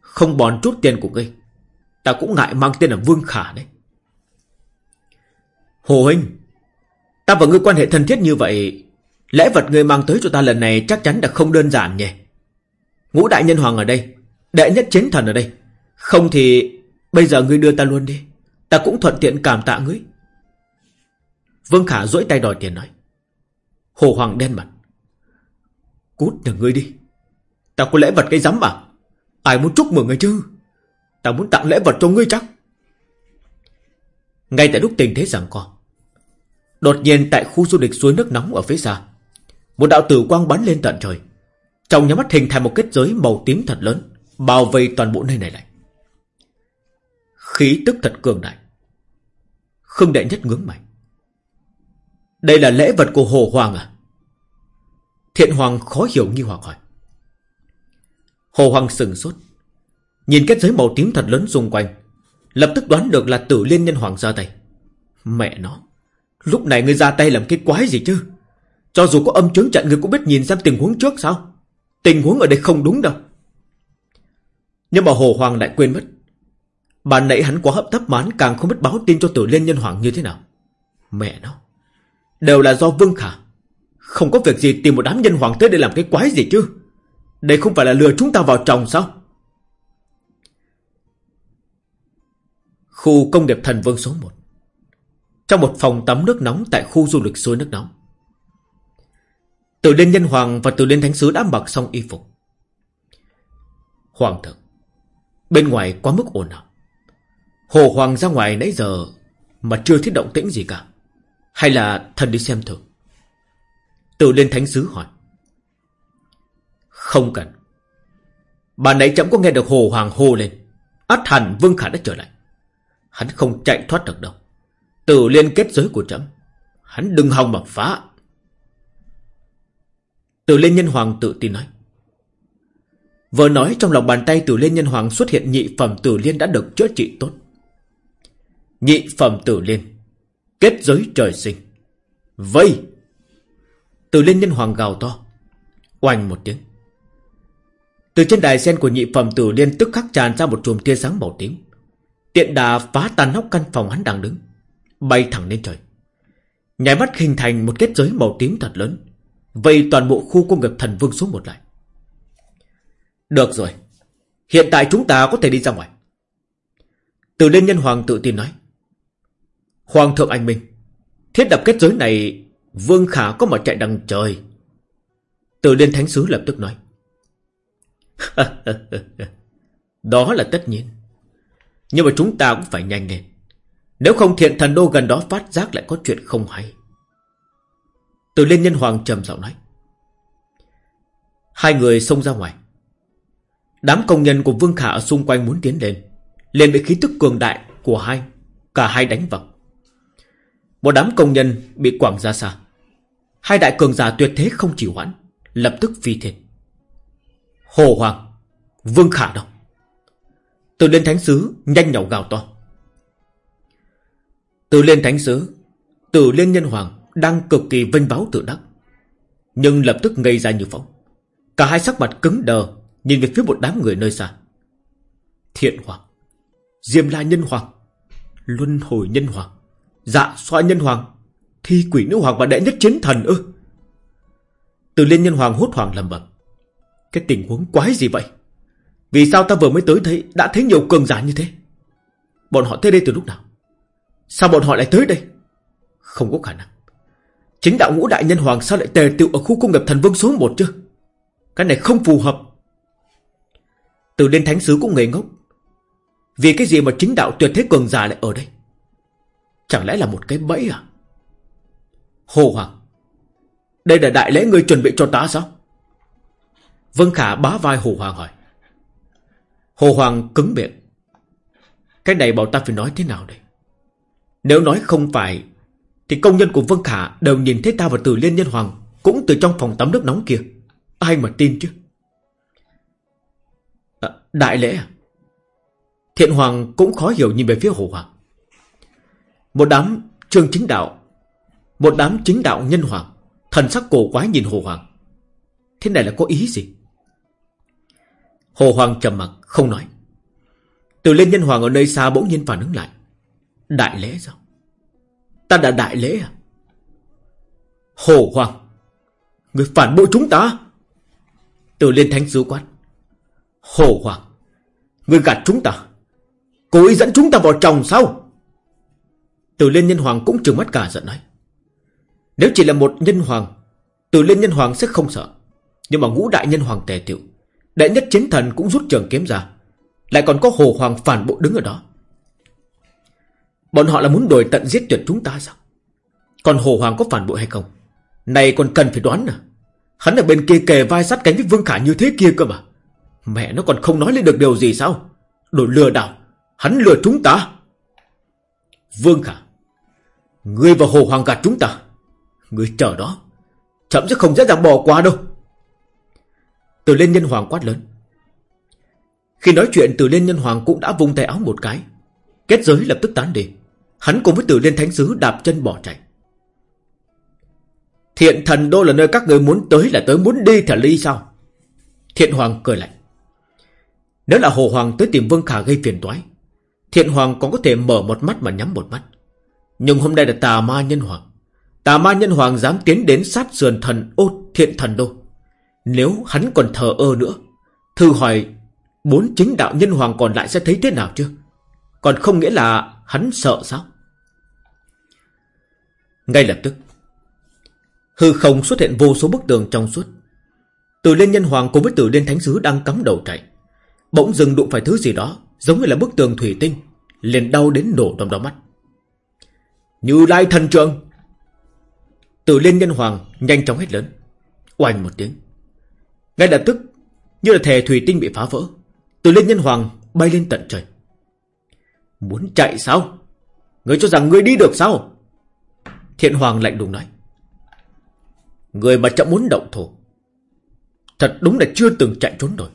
Không bòn chút tiền của ngươi, Ta cũng ngại mang tên là Vương Khả đấy. Hồ Huynh, Ta và ngươi quan hệ thân thiết như vậy Lễ vật người mang tới cho ta lần này Chắc chắn là không đơn giản nhỉ? Ngũ đại nhân hoàng ở đây, Đệ nhất chiến thần ở đây. Không thì bây giờ ngươi đưa ta luôn đi. Ta cũng thuận tiện cảm tạ ngươi. Vương Khả duỗi tay đòi tiền nói. Hồ Hoàng đen mặt. Cút nhà ngươi đi. Ta có lễ vật cái rắm à Ai muốn chúc mừng ngươi chứ? Ta muốn tặng lễ vật cho ngươi chắc. Ngay tại lúc tình thế rằng co, Đột nhiên tại khu du lịch suối nước nóng ở phía xa một đạo tử quang bắn lên tận trời. Trong nhà mắt hình thành một kết giới màu tím thật lớn, Bao vây toàn bộ nơi này lại. Khí tức thật cường đại. Khương đệ nhất ngưỡng mày. Đây là lễ vật của Hồ Hoàng à? Thiện Hoàng khó hiểu nghi hoặc hỏi. Hồ Hoàng sừng sốt. Nhìn kết giới màu tím thật lớn xung quanh, Lập tức đoán được là tử liên nhân hoàng ra tay. Mẹ nó, Lúc này ngươi ra tay làm cái quái gì chứ? Cho dù có âm chứng trận người cũng biết nhìn xem tình huống trước sao? Tình huống ở đây không đúng đâu. Nhưng mà Hồ Hoàng lại quên mất. Bạn nãy hắn quá hấp tấp mán Càng không biết báo tin cho tử liên nhân hoàng như thế nào. Mẹ nó. Đều là do Vương Khả. Không có việc gì tìm một đám nhân hoàng tới để làm cái quái gì chứ? Đây không phải là lừa chúng ta vào chồng sao? Khu công nghiệp thần vương số 1 Trong một phòng tắm nước nóng Tại khu du lịch suối nước nóng. Từ Liên Nhân Hoàng và Từ Liên Thánh Sứ đã mặc xong y phục. Hoàng thượng, Bên ngoài quá mức ồn ào. Hồ Hoàng ra ngoài nãy giờ Mà chưa thấy động tĩnh gì cả. Hay là thần đi xem thử. Từ Liên Thánh Sứ hỏi. Không cần. Bà nãy chẳng có nghe được Hồ Hoàng hô lên. Át hẳn Vương Khả đã trở lại. Hắn không chạy thoát được đâu. Tử liên kết giới của trẫm Hắn đừng hòng mà phá. Tử liên nhân hoàng tự tin nói Vừa nói, trong lòng bàn tay tử liên nhân hoàng xuất hiện nhị phẩm tử liên đã được chữa trị tốt. Nhị phẩm tử liên. Kết giới trời sinh. Vây! Tử liên nhân hoàng gào to. Oanh một tiếng. Từ trên đài sen của nhị phẩm tử liên tức khắc tràn ra một chùm tia sáng màu tím. Tiện đà phá tan nóc căn phòng hắn đang đứng, Bay thẳng lên trời Nhảy mắt hình thành một kết giới màu tím thật lớn Vây toàn bộ khu công nghiệp thần vương số một lại. Được rồi. Hiện tại chúng ta có thể đi ra ngoài. Từ lên nhân hoàng tự tin nói. Hoàng thượng anh Minh, Thiết đập kết giới này, Vương Khả có mà chạy đằng trời. Từ liên thánh sứ lập tức nói. Đó là tất nhiên. Nhưng mà chúng ta cũng phải nhanh lên. Nếu không thiện thần đô gần đó phát giác lại có chuyện không hay. Từ liên nhân hoàng trầm giọng nói. Hai người xông ra ngoài. Đám công nhân của Vương Khả ở xung quanh muốn tiến lên liền bị khí tức cường đại của hai Cả hai đánh vào Một đám công nhân bị quảng ra xa. Hai đại cường giả tuyệt thế không chịu hoãn Lập tức phi thiên. Hồ Hoàng Vương Khả đâu? Từ liên thánh sứ nhanh nhậu gào to. Từ liên thánh sứ, từ liên nhân hoàng đang cực kỳ vinh báo tự đắc. Nhưng lập tức ngây ra như phóng. Cả hai sắc mặt cứng đờ nhìn về phía một đám người nơi xa. Thiện hoàng, Diêm la nhân hoàng, Luân hồi nhân hoàng, Dạ xoa nhân hoàng, Thi quỷ nữ hoàng và đệ nhất chiến thần ư. Từ liên nhân hoàng hốt hoảng lầm bầm. Cái tình huống quái gì vậy? Vì sao ta vừa mới tới thấy Đã thấy nhiều cường giả như thế Bọn họ tới đây từ lúc nào Sao bọn họ lại tới đây Không có khả năng Chính đạo ngũ đại nhân hoàng sao lại tề tựu Ở khu công nghiệp thần vương số 1 chứ? Cái này không phù hợp. Từ đến thánh sứ cũng ngây ngốc. Vì cái gì mà chính đạo tuyệt thế cường giả lại ở đây? Chẳng lẽ là một cái bẫy à? Hồ Hoàng Đây là đại lễ người chuẩn bị cho ta sao? Vân Khả bá vai Hồ Hoàng hỏi. Hồ Hoàng cứng miệng. Cái này bảo ta phải nói thế nào đây? Nếu nói không phải, thì công nhân của Vân Khả đều nhìn thấy ta và Từ Liên Nhân Hoàng cũng từ trong phòng tắm nước nóng kia. Ai mà tin chứ? À, đại lễ à? Thiện Hoàng cũng khó hiểu nhìn về phía Hồ Hoàng. Một đám trương chính đạo, một đám chính đạo nhân hoàng, thần sắc cổ quái nhìn Hồ Hoàng. Thế này là có ý gì? Hồ Hoàng trầm mặc không nói. Từ lên nhân hoàng ở nơi xa bỗng nhiên phản ứng lại. Đại lễ sao? Ta đã đại lễ à? Hồ Hoàng! Người phản bội chúng ta! Từ lên thánh sứ quát. Hồ Hoàng! Người gạt chúng ta! Cố ý dẫn chúng ta vào chồng sao? Từ lên nhân hoàng cũng trừng mắt cả giận nói. Nếu chỉ là một nhân hoàng, từ lên nhân hoàng sẽ không sợ. Nhưng mà ngũ đại nhân hoàng tề tiệu Đệ nhất chiến thần cũng rút trường kiếm ra Lại còn có hồ hoàng phản bộ đứng ở đó Bọn họ là muốn đổi tận giết tuyệt chúng ta sao? Còn hồ hoàng có phản bội hay không? Này còn cần phải đoán à? Hắn ở bên kia kề vai sát cánh với Vương Khả như thế kia cơ mà. Mẹ nó còn không nói lên được điều gì sao? Đồ lừa đảo, Hắn lừa chúng ta. Vương Khả, Ngươi và Hồ Hoàng gạt chúng ta. Ngươi chờ đó, Chậm sẽ không dễ dàng bỏ qua đâu. Từ lên nhân hoàng quát lớn. Khi nói chuyện, từ lên nhân hoàng cũng đã vung tay áo một cái. Kết giới lập tức tán đi. Hắn cùng với từ lên thánh sứ đạp chân bỏ chạy. Thiện thần đô là nơi các người muốn tới là tới muốn đi thả ly sao? Thiện hoàng cười lạnh. Nếu là hồ hoàng tới tìm Vương Khả gây phiền toái, Thiện hoàng còn có thể mở một mắt mà nhắm một mắt. Nhưng hôm nay là tà ma nhân hoàng. Tà ma nhân hoàng dám tiến đến sát sườn thần ô thiện thần đô. Nếu hắn còn thờ ơ nữa, Thư hỏi Bốn chính đạo nhân hoàng còn lại sẽ thấy thế nào chưa Còn không nghĩa là hắn sợ sao? Ngay lập tức, Hư không xuất hiện vô số bức tường trong suốt. Từ lên nhân hoàng cùng với từ lên thánh sứ đang cắm đầu chạy. Bỗng dừng đụng phải thứ gì đó, Giống như là bức tường thủy tinh, liền đau đến nổ trong đó mắt. Như lai thần trường! Từ lên nhân hoàng nhanh chóng hết lớn. Oanh một tiếng. Ngay lập tức, Như là thề thủy tinh bị phá vỡ, Từ lên nhân hoàng bay lên tận trời. Muốn chạy sao? Người cho rằng người đi được sao? Thiện hoàng lạnh lùng nói, Người mà chẳng muốn động thổ Thật đúng là chưa từng chạy trốn rồi.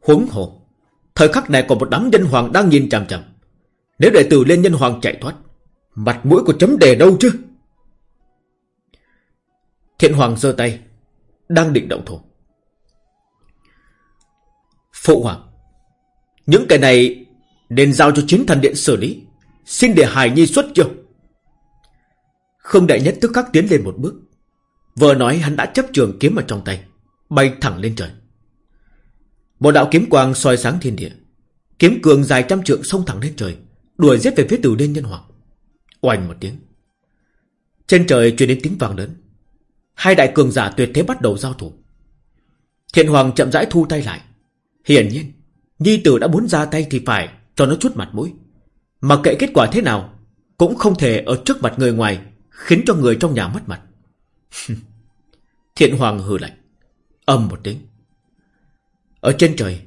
Huống hồ, Thời khắc này còn một đám nhân hoàng đang nhìn chằm chằm. Nếu đệ tử lên nhân hoàng chạy thoát, Mặt mũi của chấm đề đâu chứ? Thiện hoàng giơ tay, Đang định động thổ Phụ hoàng, Những cái này Nên giao cho chiến thần điện xử lý. Xin để Hải Nhi xuất chưa không đại nhất tức khắc tiến lên một bước. Vừa nói hắn đã chấp trường kiếm ở trong tay, Bay thẳng lên trời. Một đạo kiếm quang soi sáng thiên địa. Kiếm cường dài trăm trượng xông thẳng lên trời, Đuổi giết về phía tử đên nhân hoàng. Oanh một tiếng. Trên trời truyền đến tiếng vàng lớn. Hai đại cường giả tuyệt thế bắt đầu giao thủ. Thiện hoàng chậm rãi thu tay lại. Hiển nhiên, Nhi tử đã muốn ra tay thì phải Cho nó chút mặt mũi. Mặc kệ kết quả thế nào, Cũng không thể ở trước mặt người ngoài Khiến cho người trong nhà mất mặt. Thiện hoàng hừ lạnh Âm một tiếng. Ở trên trời,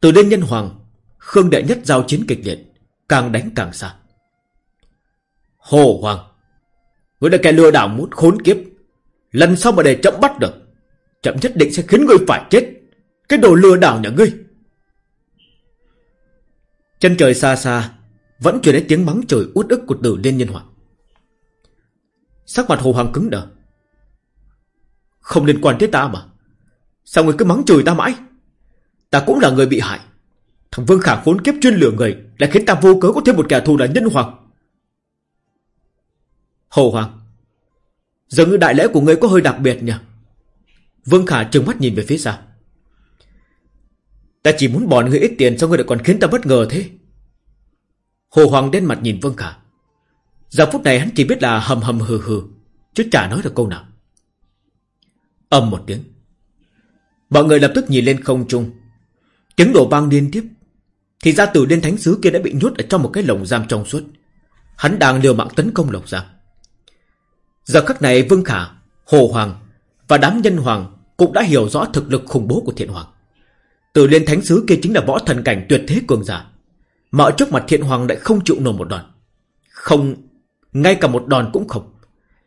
Từ đêm nhân hoàng, Khương đệ nhất giao chiến kịch liệt, Càng đánh càng xa. Hồ hoàng Ngươi đã kẻ lừa đảo muốn khốn kiếp, Lần sau mà để chậm bắt được, Chậm nhất định sẽ khiến ngươi phải chết. Cái đồ lừa đảo nhà ngươi. Chân trời xa xa, Vẫn truyền đến tiếng mắng trời út ức của tử liên nhân hoàng. Sắc mặt hồ hoàng cứng đờ. Không liên quan tới ta mà. Sao người cứ mắng chửi ta mãi? Ta cũng là người bị hại. Thằng Vương Khả khốn kiếp chuyên lừa người Lại khiến ta vô cớ có thêm một kẻ thù là nhân hoàng. Hồ Hoàng, Giờ ngư đại lễ của ngươi có hơi đặc biệt nhỉ? Vương Khả trừng mắt nhìn về phía xa. Ta chỉ muốn bỏ người ít tiền, Sao ngươi lại còn khiến ta bất ngờ thế? Hồ Hoàng đen mặt nhìn Vương Khả. Giờ phút này hắn chỉ biết là hầm hầm hừ hừ Chứ chả nói được câu nào Âm một tiếng. Mọi người lập tức nhìn lên không trung. Tiếng đổ vang liên tiếp. Thì ra tử liên thánh sứ kia đã bị nhốt ở trong một cái lồng giam trong suốt. Hắn đang liều mạng tấn công lồng giam. Giờ khắc này Vương Khả, Hồ Hoàng và đám nhân hoàng cũng đã hiểu rõ thực lực khủng bố của thiện hoàng. Tử liên thánh sứ kia chính là võ thần cảnh tuyệt thế cường giả. Mà ở trước mặt thiện hoàng lại không chịu nổi một đòn. Không, ngay cả một đòn cũng không.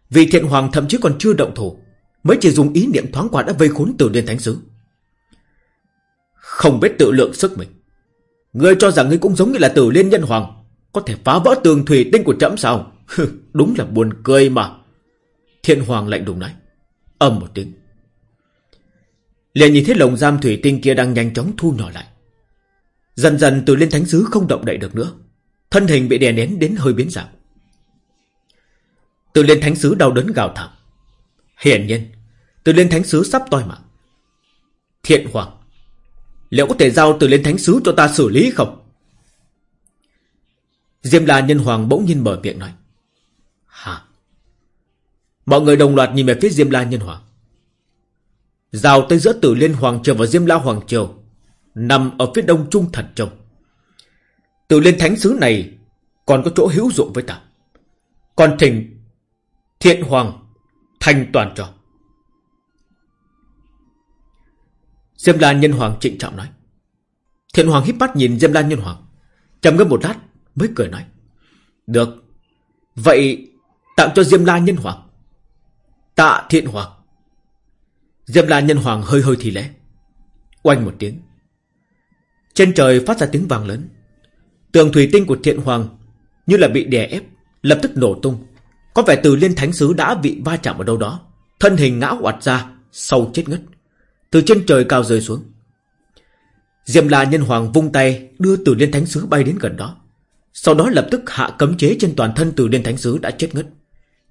Vì thiện hoàng thậm chí còn chưa động thủ, Mới chỉ dùng ý niệm thoáng qua đã vây khốn tử liên thánh sứ. Không biết tự lượng sức mình. Ngươi cho rằng ngươi cũng giống như là tử liên nhân hoàng, Có thể phá vỡ tường thủy tinh của trẫm sao? Đúng là buồn cười mà. Thiện hoàng lạnh đùng nói Âm một tiếng. Liền nhìn thấy lồng giam thủy tinh kia đang nhanh chóng thu nhỏ lại. Dần dần từ liên thánh sứ không động đậy được nữa. Thân hình bị đè nén đến hơi biến dạng. Từ liên thánh sứ đau đớn gào thảm. Hiển nhiên, Từ liên thánh sứ sắp toi mạng. Thiện hoàng, Liệu có thể giao từ liên thánh sứ cho ta xử lý không? Diêm la nhân hoàng bỗng nhiên mở miệng nói, Hả? Mọi người đồng loạt nhìn về phía Diêm la nhân hoàng. Giao tới giữa tử liên hoàng triều và Diêm la hoàng triều, Nằm ở phía đông trung thần châu. Tử liên thánh sứ này Còn có chỗ hữu dụng với ta. Còn thỉnh Thiện hoàng, Thanh toàn cho. Diêm La nhân hoàng trịnh trọng nói. Thiện Hoàng híp mắt nhìn Diêm La Nhân Hoàng, trầm ngâm một lát mới cười nói. Được, Vậy tặng cho Diêm La Nhân Hoàng. Tạ Thiện Hoàng. Diêm La Nhân Hoàng hơi hơi thì lẽ Oanh một tiếng. Trên trời phát ra tiếng vang lớn. Tường thủy tinh của Thiện Hoàng Như là bị đè ép, Lập tức nổ tung. Có vẻ từ liên thánh sứ đã bị va chạm ở đâu đó. Thân hình ngã hoạt ra, Sau chết ngất. Từ trên trời cao rơi xuống. Diệm La Nhân Hoàng vung tay Đưa từ liên thánh sứ bay đến gần đó. Sau đó lập tức hạ cấm chế trên toàn thân từ liên thánh sứ đã chết ngất.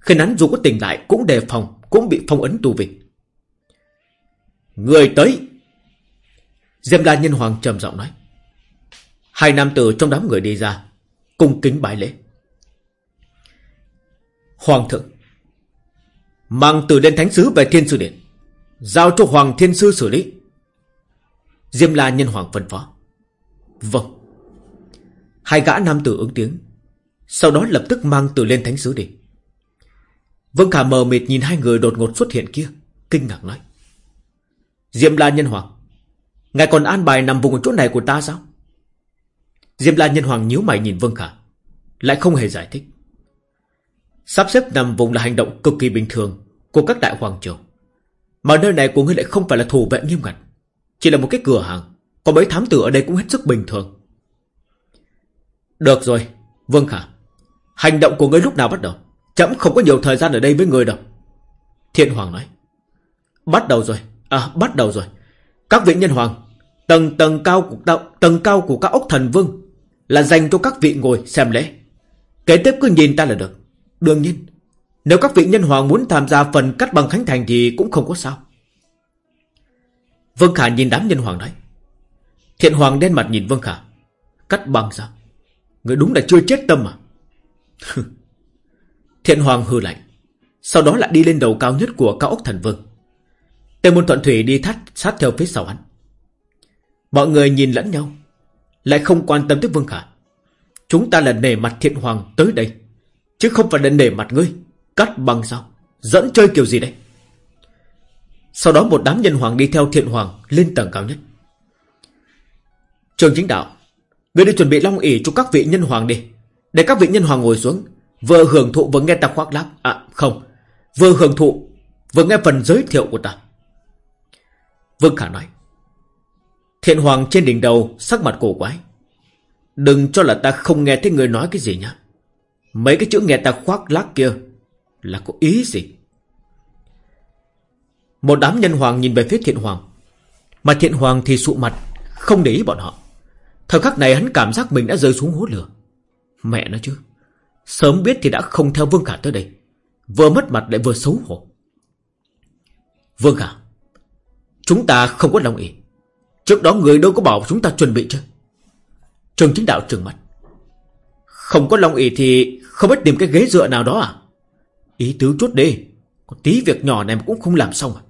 Khi hắn dù có tỉnh lại cũng đề phòng, Cũng bị phong ấn tù vị Người tới! Diệm La Nhân Hoàng trầm giọng nói. Hai nam tử trong đám người đi ra Cung kính bái lễ. Hoàng thượng. Mang từ lên thánh sứ về thiên sư điện. Giao cho Hoàng thiên sư xử lý. Diêm la nhân hoàng phân phó. Vâng. Hai gã nam tử ứng tiếng. Sau đó lập tức mang từ lên thánh sứ đi. Vâng Khả mờ mịt nhìn hai người đột ngột xuất hiện kia, Kinh ngạc nói. Diêm la nhân hoàng, Ngài còn an bài nằm vùng ở chỗ này của ta sao? Diêm la nhân hoàng nhíu mày nhìn Vương Khả, Lại không hề giải thích. Sắp xếp nằm vùng là hành động cực kỳ bình thường Của các đại hoàng triều. Mà nơi này của ngươi lại không phải là thủ vệ nghiêm ngặt, Chỉ là một cái cửa hàng, Có mấy thám tử ở đây cũng hết sức bình thường. Được rồi, Vương Khả, Hành động của ngươi lúc nào bắt đầu? Chậm không có nhiều thời gian ở đây với ngươi đâu. Thiện Hoàng nói. Bắt đầu rồi À bắt đầu rồi. Các vị nhân hoàng, Tầng tầng cao của tầng cao của các ốc thần vương là dành cho các vị ngồi xem lễ. Kế tiếp cứ nhìn ta là được. Đương nhiên, nếu các vị nhân hoàng muốn tham gia phần cắt bằng khánh thành thì cũng không có sao. Vương Khả nhìn đám nhân hoàng nói. Thiện hoàng đen mặt nhìn Vương Khả. Cắt bằng sao? Người đúng là chưa chết tâm à? Thiện hoàng hư lạnh. Sau đó lại đi lên đầu cao nhất của cao ốc thần vương. Tề môn thuận thủy đi thắt sát theo phía sau hắn. Mọi người nhìn lẫn nhau. Lại không quan tâm tới Vương Khả Chúng ta là nề mặt thiện hoàng tới đây Chứ không phải để nể mặt ngươi. Cắt bằng sao? Dẫn chơi kiểu gì đấy? Sau đó một đám nhân hoàng đi theo thiện hoàng Lên tầng cao nhất. Trường chính đạo Ngươi đi chuẩn bị long ỉ cho các vị nhân hoàng đi. Để các vị nhân hoàng ngồi xuống, Vừa hưởng thụ vừa nghe ta khoác lác. À không. Vừa hưởng thụ, vừa nghe phần giới thiệu của ta. Vương Khả nói, Thiện hoàng trên đỉnh đầu, sắc mặt cổ quái. Đừng cho là ta không nghe thấy người nói cái gì nhá. Mấy cái chữ nghe ta khoác lác kia là có ý gì? Một đám nhân hoàng nhìn về phía thiện hoàng. Mà thiện hoàng thì sụ mặt, không để ý bọn họ. Thời khắc này hắn cảm giác mình đã rơi xuống hố lửa. Mẹ nó chứ. Sớm biết thì đã không theo Vương Khả tới đây. Vừa mất mặt lại vừa xấu hổ. Vương Khả. Chúng ta không có lòng ý. Trước đó người đâu có bảo chúng ta chuẩn bị chứ Trường chính đạo trường mặt không có lòng ỷ thì Không biết tìm cái ghế dựa nào đó à? Ý tứ chút đi, Có tí việc nhỏ này mà cũng không làm xong à?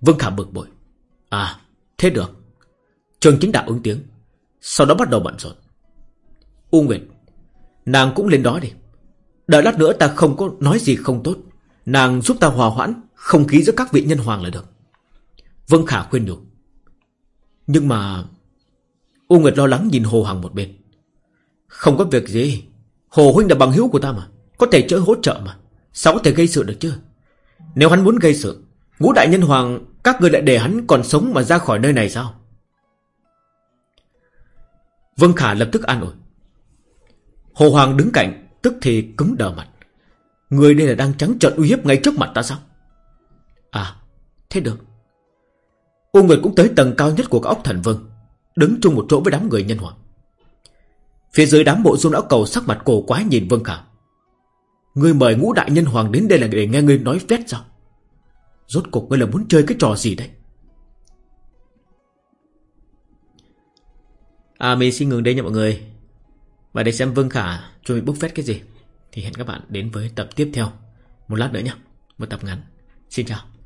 Vương Khả bực bội. À thế được. Trường chính đạo ứng tiếng. Sau đó bắt đầu bận rộn. U Nguyệt, Nàng cũng lên đó đi. Đợi lát nữa ta không có nói gì không tốt. Nàng giúp ta hòa hoãn Không khí giữa các vị nhân hoàng là được. Vương Khả khuyên nhủ. Nhưng mà... U Nguyệt lo lắng nhìn Hồ Hằng một bên. Không có việc gì. Hồ Huynh là bằng hữu của ta mà. Có thể chơi hỗ trợ mà. Sao có thể gây sự được chứ? Nếu hắn muốn gây sự, ngũ đại nhân hoàng, các người lại để hắn còn sống mà ra khỏi nơi này sao? Vương Khả lập tức an ủi. Hồ Hoàng đứng cạnh, tức thì cứng đờ mặt. Người đây là đang trắng trợn uy hiếp ngay trước mặt ta sao? À, thế được. U Nguyệt cũng tới tầng cao nhất của các ốc thần vương Đứng chung một chỗ với đám người nhân hoàng Phía dưới đám bộ dung lão cầu sắc mặt cổ quái nhìn Vương Khả. Ngươi mời ngũ đại nhân hoàng đến đây là để nghe ngươi nói phét sao? Rốt cuộc ngươi là muốn chơi cái trò gì đấy? À mình xin ngừng đây nha mọi người. Và để xem Vương Khả chuẩn bị bốc phét cái gì, Thì hẹn các bạn đến với tập tiếp theo. Một lát nữa nhé Một tập ngắn. Xin chào.